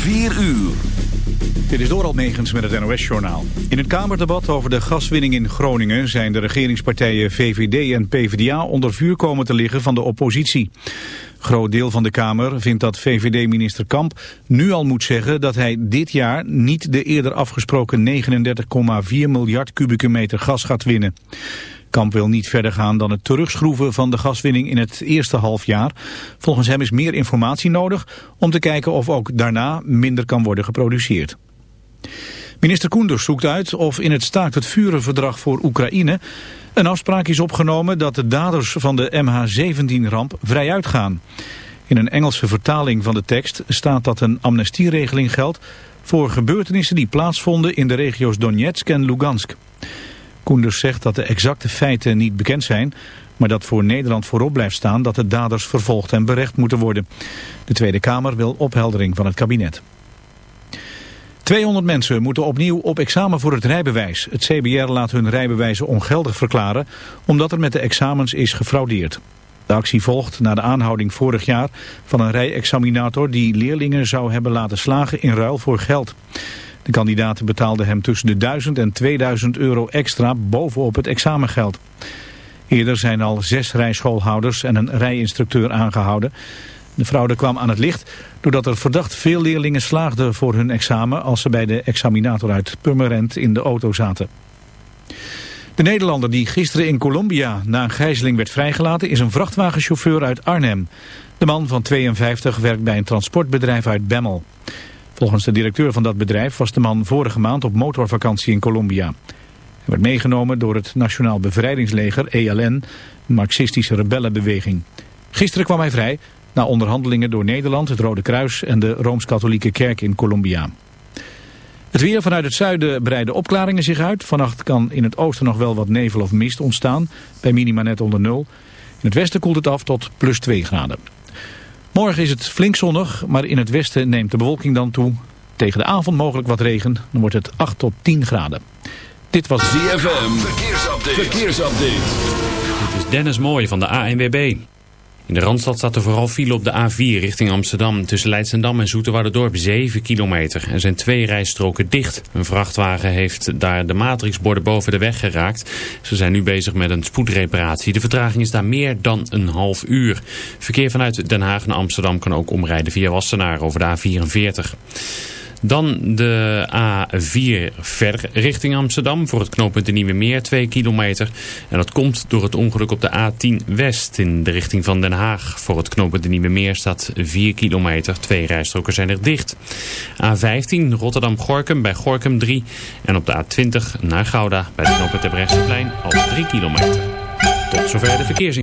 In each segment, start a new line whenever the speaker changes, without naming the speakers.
4 uur.
Dit is Doral Megens met het NOS-journaal. In het Kamerdebat over de gaswinning in Groningen... zijn de regeringspartijen VVD en PvdA onder vuur komen te liggen van de oppositie. Groot deel van de Kamer vindt dat VVD-minister Kamp nu al moet zeggen... dat hij dit jaar niet de eerder afgesproken 39,4 miljard kubieke meter gas gaat winnen. Kamp wil niet verder gaan dan het terugschroeven van de gaswinning in het eerste halfjaar. Volgens hem is meer informatie nodig om te kijken of ook daarna minder kan worden geproduceerd. Minister Koenders zoekt uit of in het staakt het vurenverdrag voor Oekraïne een afspraak is opgenomen dat de daders van de MH17-ramp vrij uitgaan. In een Engelse vertaling van de tekst staat dat een amnestieregeling geldt voor gebeurtenissen die plaatsvonden in de regio's Donetsk en Lugansk. Koenders zegt dat de exacte feiten niet bekend zijn, maar dat voor Nederland voorop blijft staan dat de daders vervolgd en berecht moeten worden. De Tweede Kamer wil opheldering van het kabinet. 200 mensen moeten opnieuw op examen voor het rijbewijs. Het CBR laat hun rijbewijzen ongeldig verklaren omdat er met de examens is gefraudeerd. De actie volgt na de aanhouding vorig jaar van een rijexaminator die leerlingen zou hebben laten slagen in ruil voor geld. De kandidaten betaalden hem tussen de 1000 en 2000 euro extra bovenop het examengeld. Eerder zijn al zes rijschoolhouders en een rijinstructeur aangehouden. De fraude kwam aan het licht doordat er verdacht veel leerlingen slaagden voor hun examen als ze bij de examinator uit Purmerend in de auto zaten. De Nederlander die gisteren in Colombia na een gijzeling werd vrijgelaten is een vrachtwagenchauffeur uit Arnhem. De man van 52 werkt bij een transportbedrijf uit Bemmel. Volgens de directeur van dat bedrijf was de man vorige maand op motorvakantie in Colombia. Hij werd meegenomen door het Nationaal Bevrijdingsleger, ELN, een marxistische rebellenbeweging. Gisteren kwam hij vrij na onderhandelingen door Nederland, het Rode Kruis en de Rooms-Katholieke Kerk in Colombia. Het weer vanuit het zuiden breiden opklaringen zich uit. Vannacht kan in het oosten nog wel wat nevel of mist ontstaan, bij minima net onder nul. In het westen koelt het af tot plus 2 graden. Morgen is het flink zonnig, maar in het westen neemt de bewolking dan toe. Tegen de avond mogelijk wat regen, dan wordt het 8 tot 10 graden. Dit was
ZFM, verkeersupdate. verkeersupdate.
Dit is Dennis Mooij van de ANWB. In de Randstad staat er vooral file op de A4 richting Amsterdam. Tussen Leidsendam en Dorp 7 kilometer. Er zijn twee rijstroken dicht. Een vrachtwagen heeft daar de matrixborden boven de weg geraakt. Ze zijn nu bezig met een spoedreparatie. De vertraging is daar meer dan een half uur. Verkeer vanuit Den Haag naar Amsterdam kan ook omrijden via Wassenaar over de A44. Dan de A4 verder richting Amsterdam voor het knooppunt de Nieuwe Meer 2 kilometer. En dat komt door het ongeluk op de A10 West in de richting van Den Haag. Voor het knooppunt de Nieuwe Meer staat 4 kilometer. Twee rijstroken zijn er dicht. A15 Rotterdam-Gorkum bij Gorkum 3. En op de A20 naar Gouda bij de knooppunt Terbrechtseplein al 3 kilometer. Tot zover de verkeersin.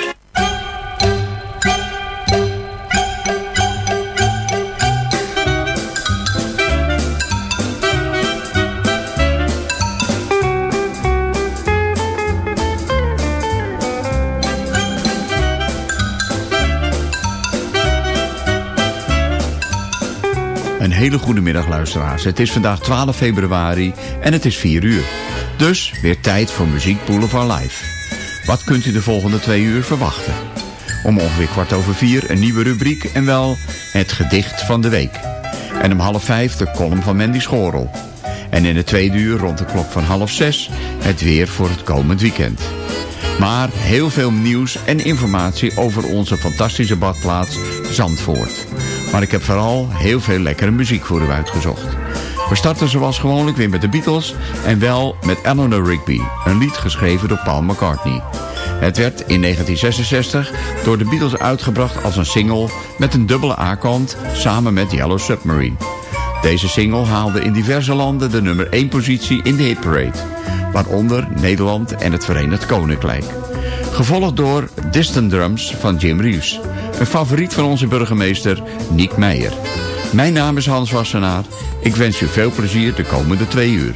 Een hele goede middag luisteraars. Het is vandaag 12 februari en het is 4 uur. Dus weer tijd voor muziekpoelen van Live. Wat kunt u de volgende twee uur verwachten? Om ongeveer kwart over vier een nieuwe rubriek en wel het gedicht van de week.
En om half vijf de column van Mandy Schorel. En in de tweede uur rond de klok van half zes het weer voor het komend weekend. Maar heel veel nieuws en informatie over onze fantastische badplaats Zandvoort. Maar ik heb vooral heel veel lekkere muziek voor u uitgezocht. We starten zoals gewoonlijk weer met de Beatles en wel met Eleanor Rigby, een lied geschreven door Paul McCartney. Het werd in 1966 door de Beatles uitgebracht als een single met een dubbele A-kant samen met Yellow Submarine. Deze single haalde in diverse landen de nummer 1 positie in de hitparade, waaronder Nederland en het Verenigd Koninkrijk. Gevolgd door Distant Drums van Jim Reeves. Een favoriet van onze burgemeester Niek Meijer. Mijn naam is Hans Wassenaar. Ik wens u veel plezier de komende twee uur.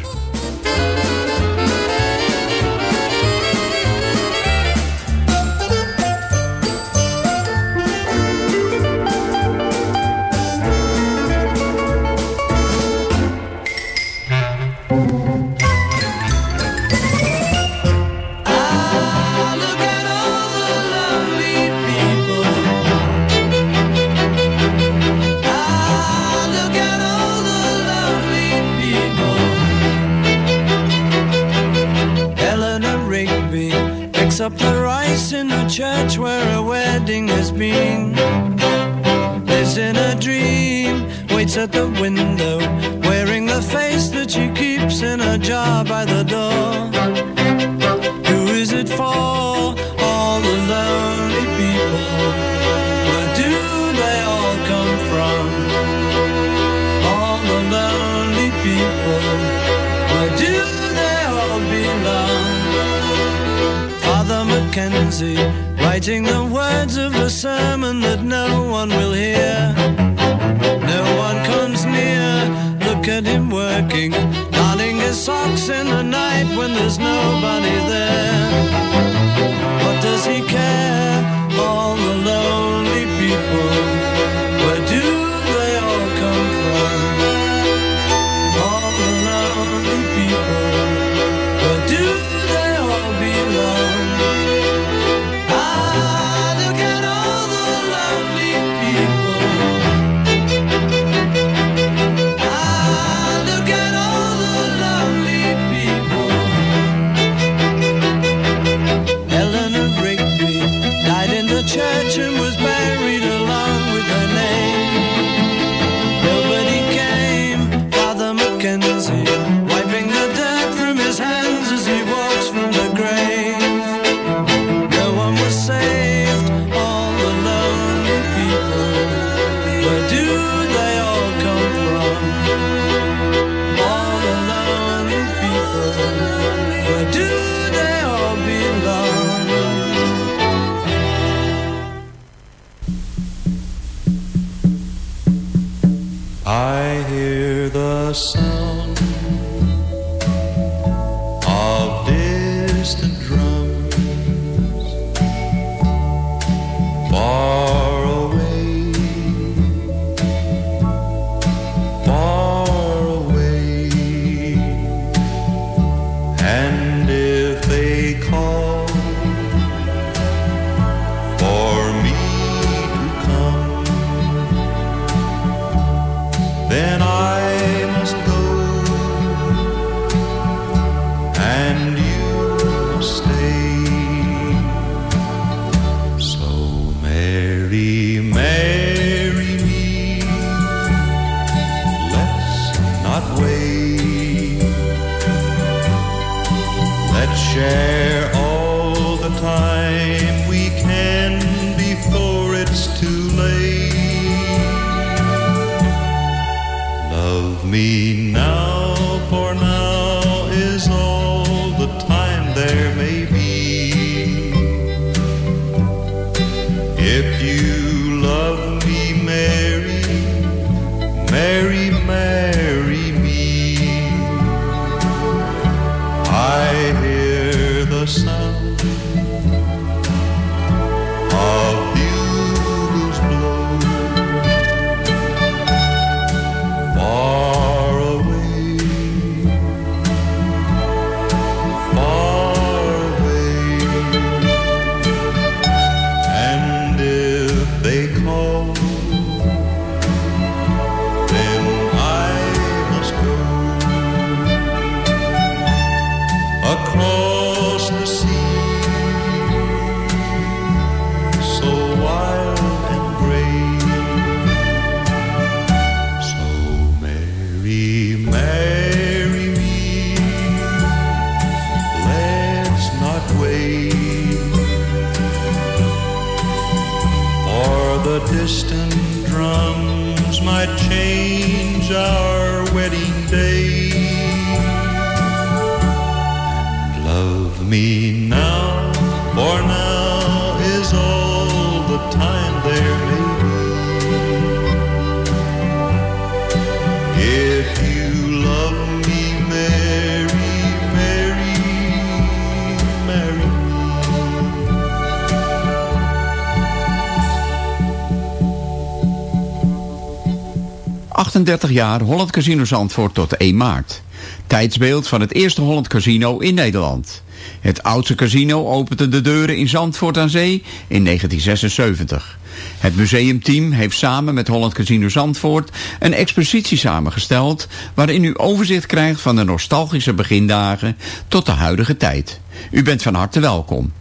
Jaar Holland Casino Zandvoort tot 1 maart. Tijdsbeeld van het eerste Holland Casino in Nederland. Het oudste casino opende de deuren in Zandvoort aan Zee in 1976. Het museumteam heeft samen met Holland Casino Zandvoort een expositie samengesteld... waarin u overzicht krijgt van de nostalgische begindagen tot de huidige tijd. U bent van harte welkom.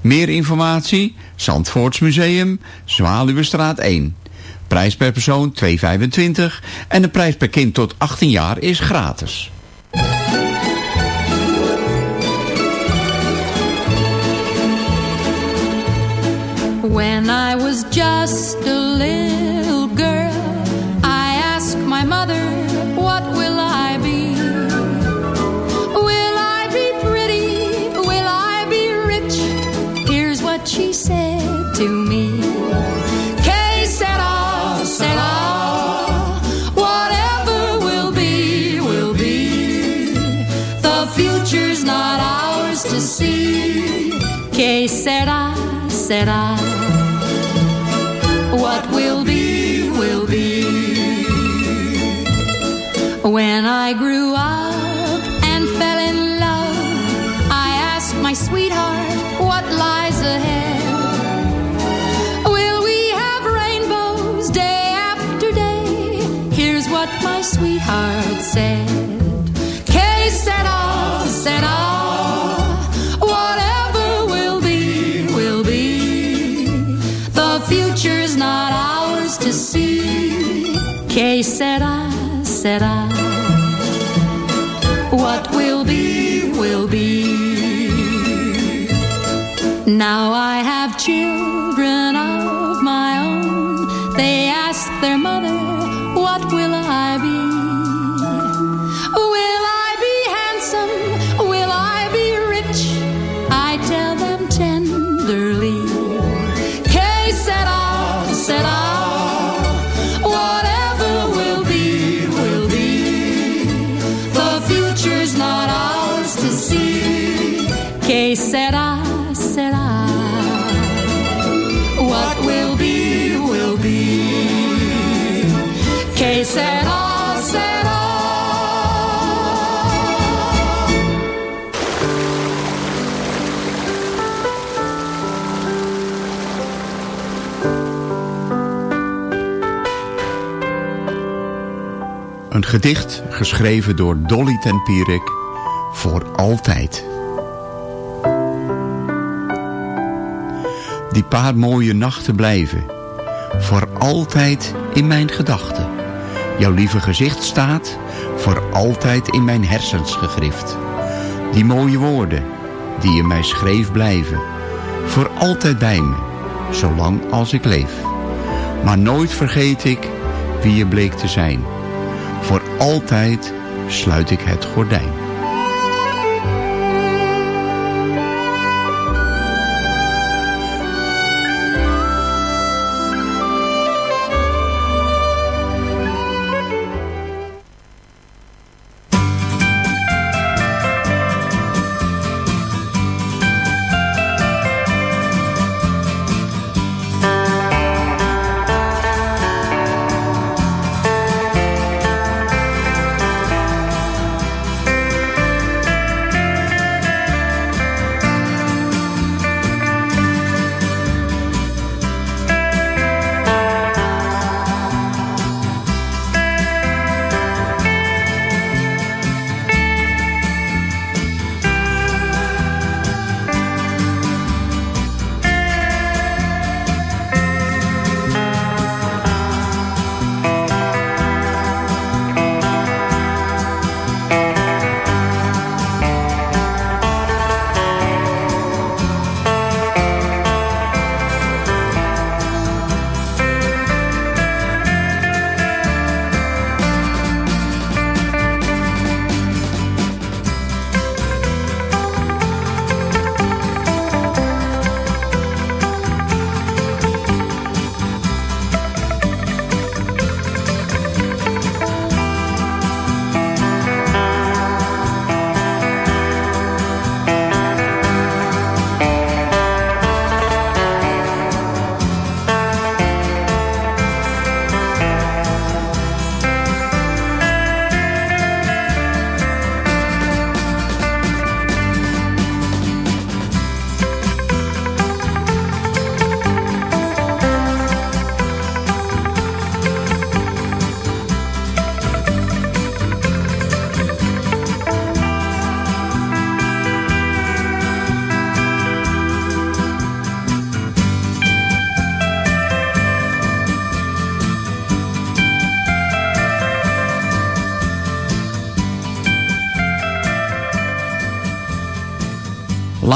Meer informatie? Zandvoorts Museum, Zwaluwestraat 1. Prijs per persoon 2,25 en de prijs per kind tot 18 jaar is gratis.
When I was just Que sera, sera. What will be, will be. When I grew up and fell in love, I asked my sweetheart what lies ahead. Will we have rainbows day after day? Here's what my sweetheart said. Que sera, sera. Que sera, sera. What will be, will be. Now I have children of my own. They ask their mother, Que sera, sera. What will be, will be. Que sera, sera.
Een gedicht geschreven door Dolly ten voor altijd. Die paar mooie nachten blijven voor altijd in mijn gedachten. Jouw lieve gezicht staat voor altijd in mijn hersens gegrift. Die mooie woorden die je mij schreef blijven voor altijd bij me, zolang als ik leef. Maar nooit vergeet ik wie je bleek te zijn. Voor altijd sluit ik het gordijn.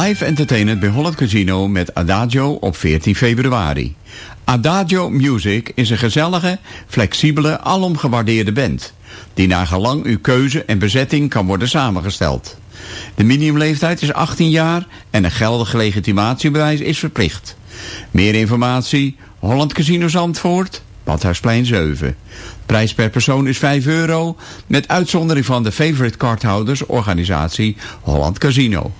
Live entertainment bij Holland Casino met Adagio op 14 februari. Adagio Music is een gezellige, flexibele, alom gewaardeerde band... die naar gelang uw keuze en bezetting kan worden samengesteld. De minimumleeftijd is 18 jaar en een geldig legitimatiebewijs is verplicht. Meer informatie, Holland Casino Zandvoort, Badhuisplein 7. Prijs per persoon is 5 euro, met uitzondering van de favorite cardhouders organisatie Holland Casino.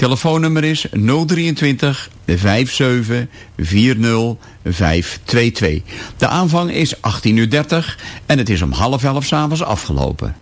Telefoonnummer is 023 57 40 522. De aanvang is 18.30 uur en het is om half elf s'avonds afgelopen.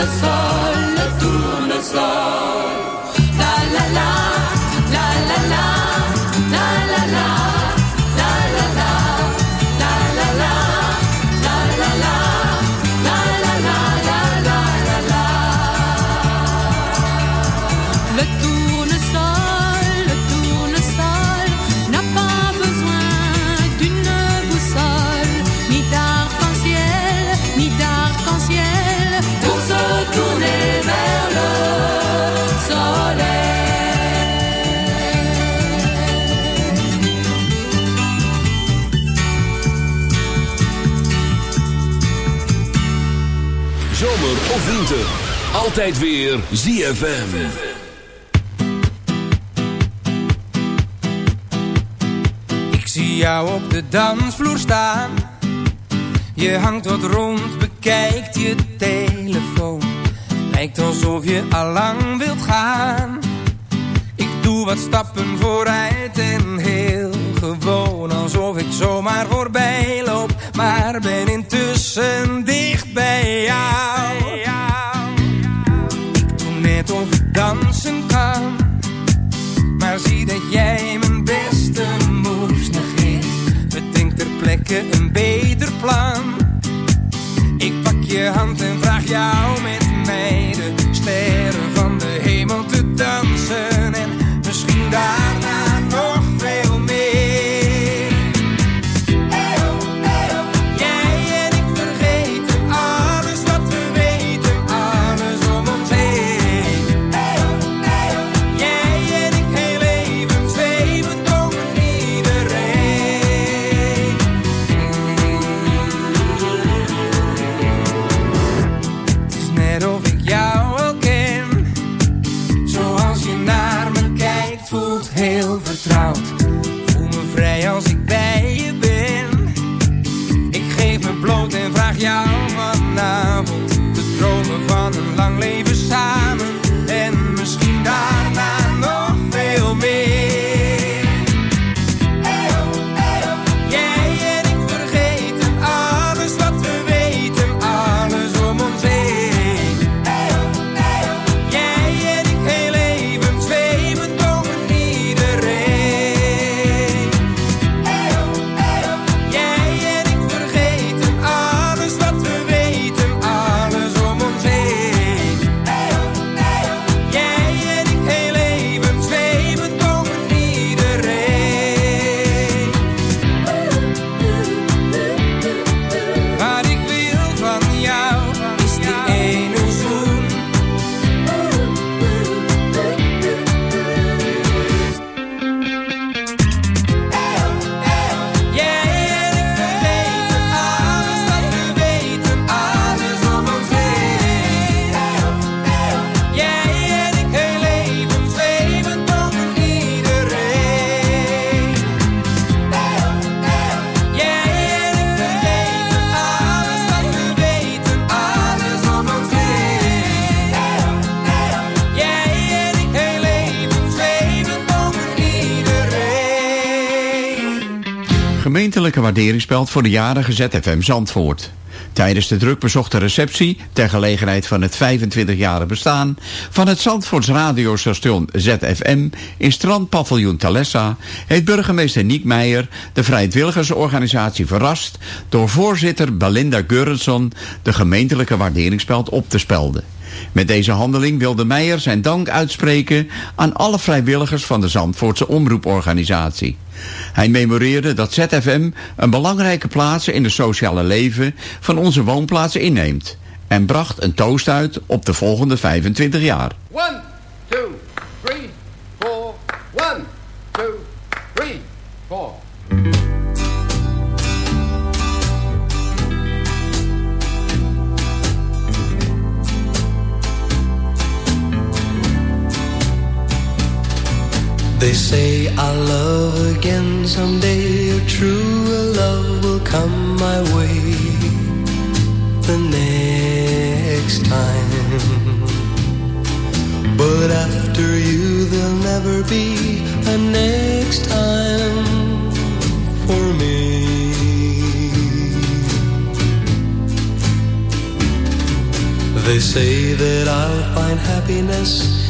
Tournesol, le tournesol.
Winter, altijd weer ZFM.
Ik zie jou op de dansvloer staan. Je hangt wat rond, bekijkt je telefoon. Lijkt alsof je allang wilt gaan. Ik doe wat stappen vooruit en heel gewoon. Alsof ik zomaar voorbij loop, maar ben intussen dicht bij jou. Dat jij mijn beste moves negeert. Bedenk ter plekke een beter
waarderingsspeld voor de jarige ZFM Zandvoort. Tijdens de drukbezochte receptie, ter gelegenheid van het 25-jarige bestaan van het Zandvoorts radiostation ZFM in strandpaviljoen Talessa, heeft burgemeester Niek Meijer de vrijwilligersorganisatie verrast door voorzitter Belinda Geurenson de gemeentelijke waarderingsspeld op te spelden. Met deze handeling wilde Meijer zijn dank uitspreken aan alle vrijwilligers van de Zandvoortse omroeporganisatie. Hij memoreerde dat ZFM een belangrijke plaats in het sociale leven van onze woonplaatsen inneemt. En bracht een toast uit op de volgende 25 jaar.
1, 2, 3, 4, 1, 2, 3, 4.
They say I'll love again someday. A true love will come my way the next time. But after you, there'll never be a next time for me. They say that I'll find happiness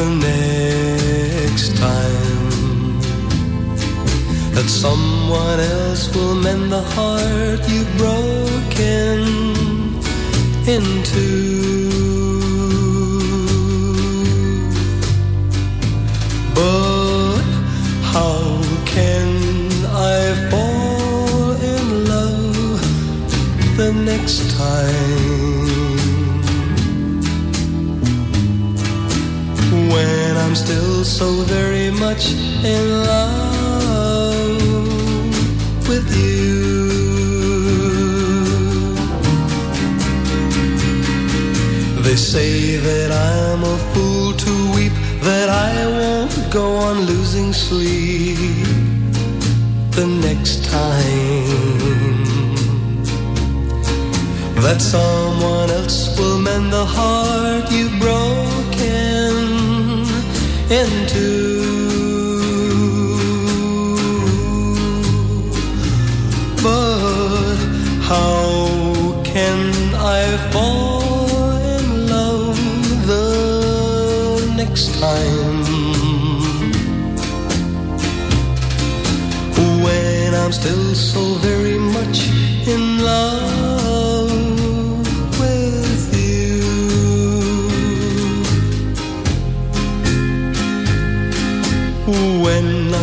the next time that someone else will mend the heart you've broken into. But how can I fall in love the next time? I'm still so very much in love with you. They say that I'm a fool to weep, that I won't go on losing sleep the next time. That someone else will mend the heart you've broken into. But how can I fall in love the next time? When I'm still so very much in love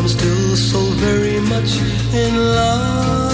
Still so very much in love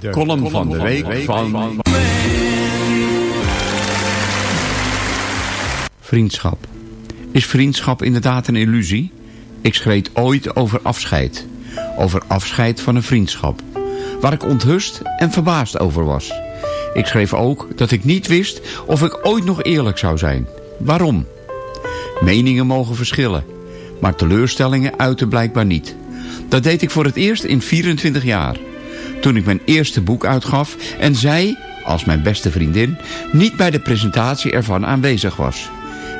De, column van de week van... Vriendschap. Is vriendschap inderdaad een illusie? Ik schreef ooit over afscheid. Over afscheid van een vriendschap. Waar ik onthust en verbaasd over was. Ik schreef ook dat ik niet wist of ik ooit nog eerlijk zou zijn. Waarom? Meningen mogen verschillen. Maar teleurstellingen uiten blijkbaar niet. Dat deed ik voor het eerst in 24 jaar. Toen ik mijn eerste boek uitgaf en zij, als mijn beste vriendin, niet bij de presentatie ervan aanwezig was.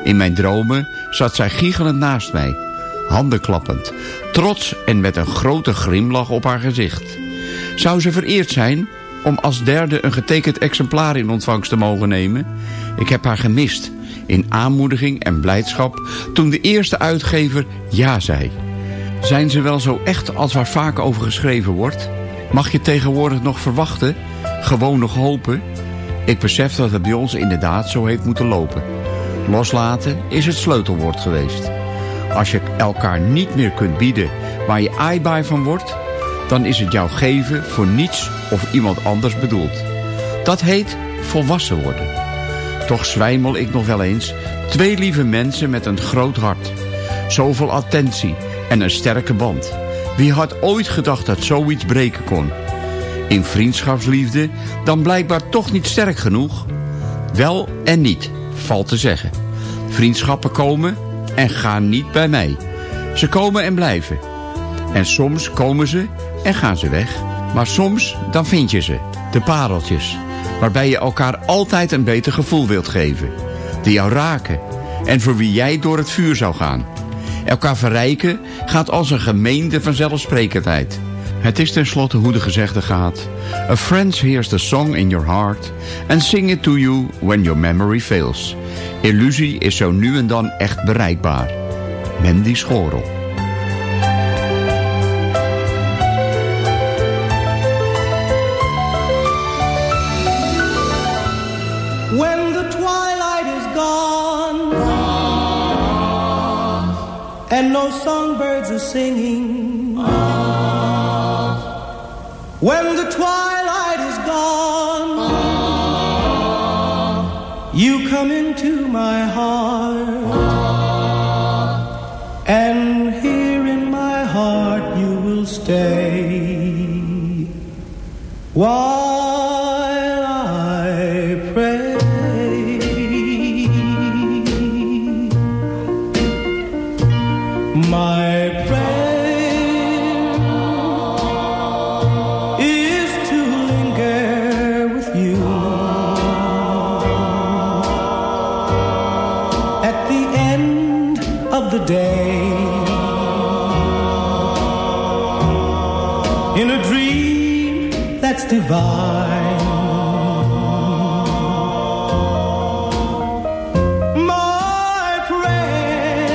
In mijn dromen zat zij giechelend naast mij, handen klappend, trots en met een grote grimlach op haar gezicht. Zou ze vereerd zijn om als derde een getekend exemplaar in ontvangst te mogen nemen? Ik heb haar gemist, in aanmoediging en blijdschap, toen de eerste uitgever ja zei. Zijn ze wel zo echt als waar vaak over geschreven wordt? Mag je tegenwoordig nog verwachten? Gewoon nog hopen? Ik besef dat het bij ons inderdaad zo heeft moeten lopen. Loslaten is het sleutelwoord geweest. Als je elkaar niet meer kunt bieden waar je aaibaai van wordt... dan is het jouw geven voor niets of iemand anders bedoeld. Dat heet volwassen worden. Toch zwijmel ik nog wel eens twee lieve mensen met een groot hart. Zoveel attentie en een sterke band. Wie had ooit gedacht dat zoiets breken kon? In vriendschapsliefde dan blijkbaar toch niet sterk genoeg? Wel en niet, valt te zeggen. Vriendschappen komen en gaan niet bij mij. Ze komen en blijven. En soms komen ze en gaan ze weg. Maar soms dan vind je ze, de pareltjes. Waarbij je elkaar altijd een beter gevoel wilt geven. Die jou raken en voor wie jij door het vuur zou gaan. Elkaar verrijken gaat als een gemeende vanzelfsprekendheid. Het is tenslotte hoe de gezegde gaat. A friend hears the song in your heart and sing it to you when your memory fails. Illusie is zo nu en dan echt bereikbaar. Mandy Schorel.
And no songbirds are singing. When the twilight is gone, you come into my heart, and here in my heart you will stay. While divine. My prayer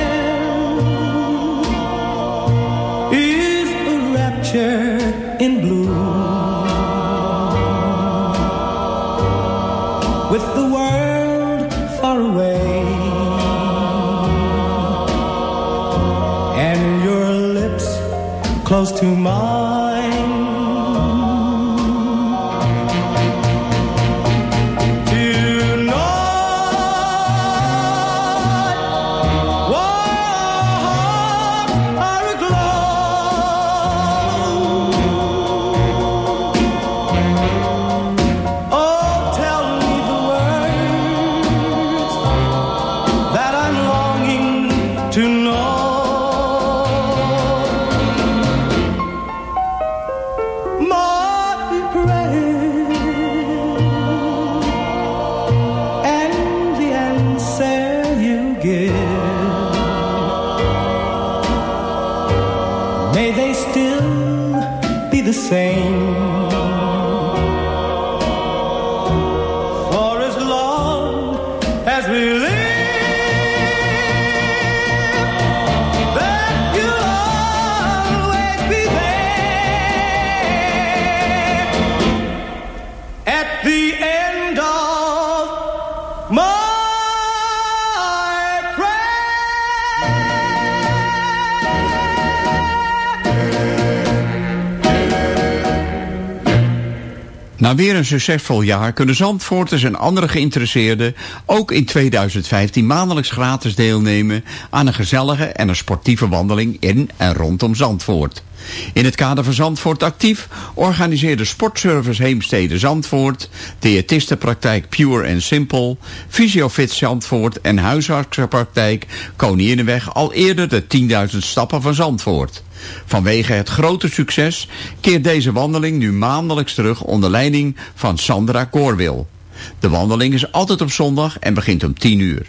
is a rapture in blue with the world far away. And your lips close to mine tonight.
Na weer een succesvol jaar kunnen Zandvoorters en andere geïnteresseerden ook in 2015 maandelijks gratis deelnemen aan een gezellige en een sportieve wandeling in en rondom Zandvoort. In het kader van Zandvoort Actief organiseerde Sportservice Heemstede Zandvoort, diëtistenpraktijk Pure and Simple, Fysiofit Zandvoort en huisartsenpraktijk Koninginnenweg al eerder de 10.000 stappen van Zandvoort. Vanwege het grote succes keert deze wandeling nu maandelijks terug onder leiding van Sandra Koorwil. De wandeling is altijd op zondag en begint om 10 uur.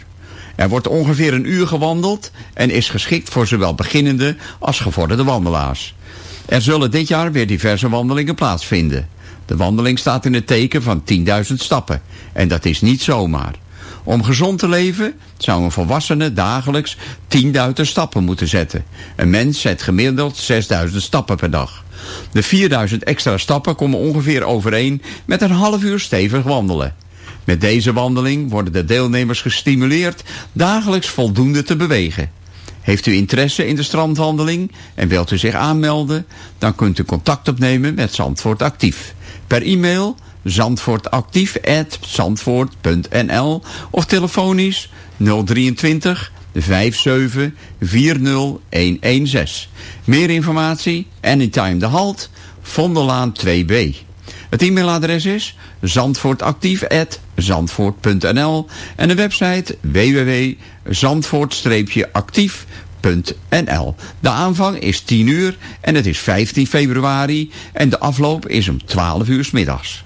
Er wordt ongeveer een uur gewandeld en is geschikt voor zowel beginnende als gevorderde wandelaars. Er zullen dit jaar weer diverse wandelingen plaatsvinden. De wandeling staat in het teken van 10.000 stappen en dat is niet zomaar. Om gezond te leven zou een volwassene dagelijks 10.000 stappen moeten zetten. Een mens zet gemiddeld 6.000 stappen per dag. De 4.000 extra stappen komen ongeveer overeen met een half uur stevig wandelen. Met deze wandeling worden de deelnemers gestimuleerd dagelijks voldoende te bewegen. Heeft u interesse in de strandwandeling en wilt u zich aanmelden, dan kunt u contact opnemen met Zandvoort Actief. Per e-mail zandvoortactief.zandvoort.nl of telefonisch 023 57 40116. Meer informatie, Anytime de Halt, Vondellaan 2B. Het e-mailadres is zandvoortactief.zandvoort.nl en de website www.zandvoort-actief.nl. De aanvang is 10 uur en het is 15 februari en de afloop is om 12 uur middags.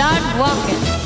Start walking.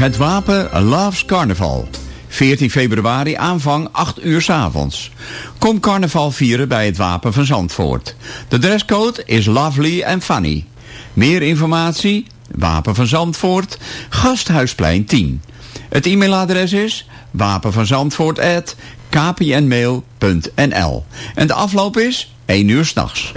Het wapen Loves Carnival. 14 februari aanvang 8 uur 's avonds. Kom carnaval vieren bij het Wapen van Zandvoort. De dresscode is lovely and funny. Meer informatie? Wapen van Zandvoort, Gasthuisplein 10. Het e-mailadres is wapenvanzandvoort@kpnmail.nl. En de afloop is 1 uur s'nachts.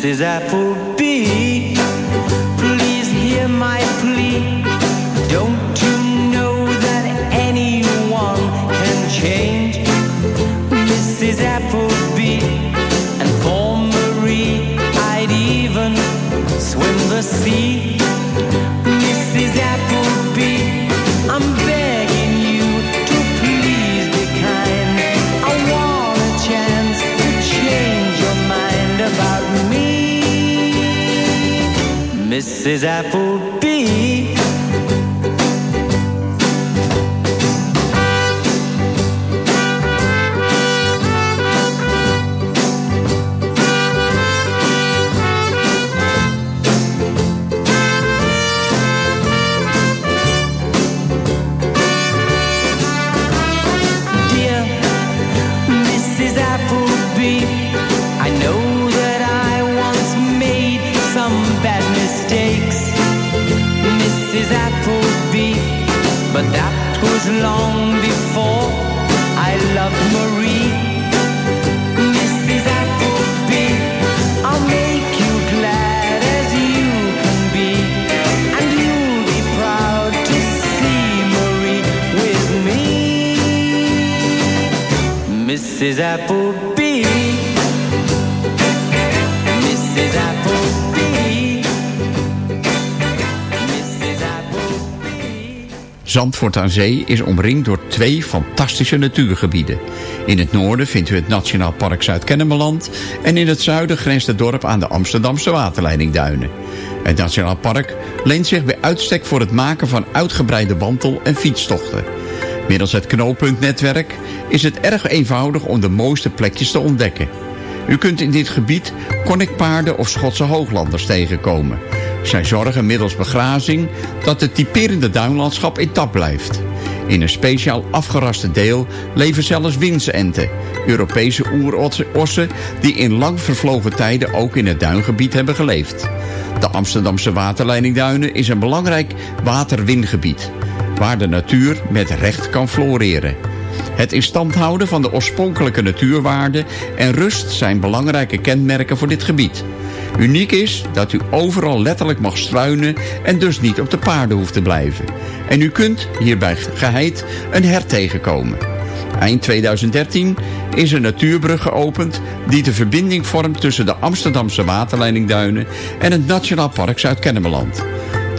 Mrs. Appleby, Mrs. Appleby. Mrs.
Zandvoort aan Zee is omringd door twee fantastische natuurgebieden. In het noorden vindt u het Nationaal Park Zuid-Kennemerland... en in het zuiden grenst het dorp aan de Amsterdamse waterleidingduinen. Het Nationaal Park leent zich bij uitstek voor het maken van uitgebreide wandel- en fietstochten. Middels het knooppuntnetwerk is het erg eenvoudig om de mooiste plekjes te ontdekken. U kunt in dit gebied connectpaarden of Schotse hooglanders tegenkomen. Zij zorgen middels begrazing dat het typerende duinlandschap intact blijft. In een speciaal afgeraste deel leven zelfs windsenten, Europese oerossen die in lang vervlogen tijden ook in het duingebied hebben geleefd. De Amsterdamse waterleidingduinen is een belangrijk waterwingebied, waar de natuur met recht kan floreren. Het in stand houden van de oorspronkelijke natuurwaarden en rust zijn belangrijke kenmerken voor dit gebied. Uniek is dat u overal letterlijk mag struinen en dus niet op de paarden hoeft te blijven. En u kunt hierbij geheid een hert tegenkomen. Eind 2013 is een natuurbrug geopend die de verbinding vormt tussen de Amsterdamse waterleidingduinen en het Nationaal Park Zuid-Kennemerland.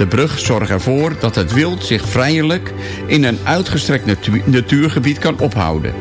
De brug zorgt ervoor dat het wild zich vrijelijk in een uitgestrekt natu- natuurgebied kan ophouden.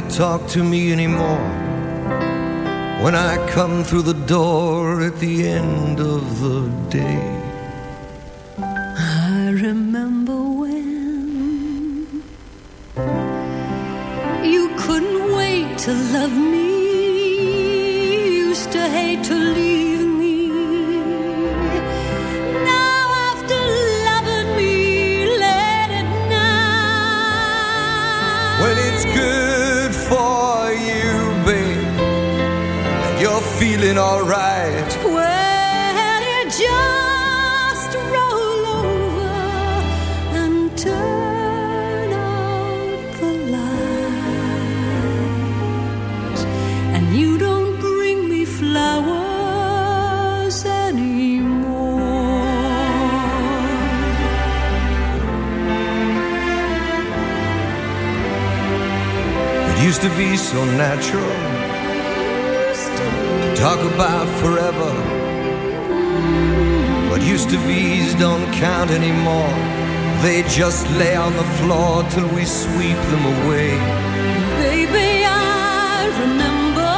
hardly talk to me anymore. When I come through the door at the end of the day. sweep them away.
Baby, I remember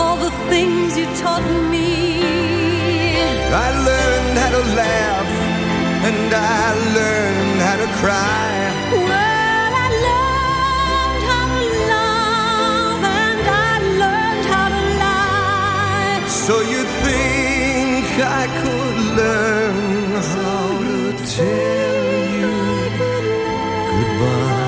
all the things you taught me.
I learned how to laugh and I learned how to cry.
Well, I learned how to love and I learned how to lie.
So you think I could learn how to tell?
over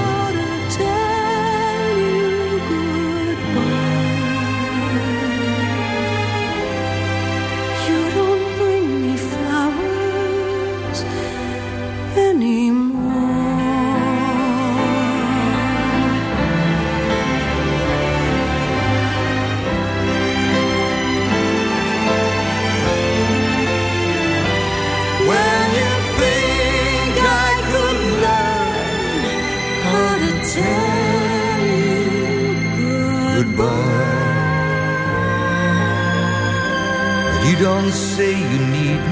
don't
say you need me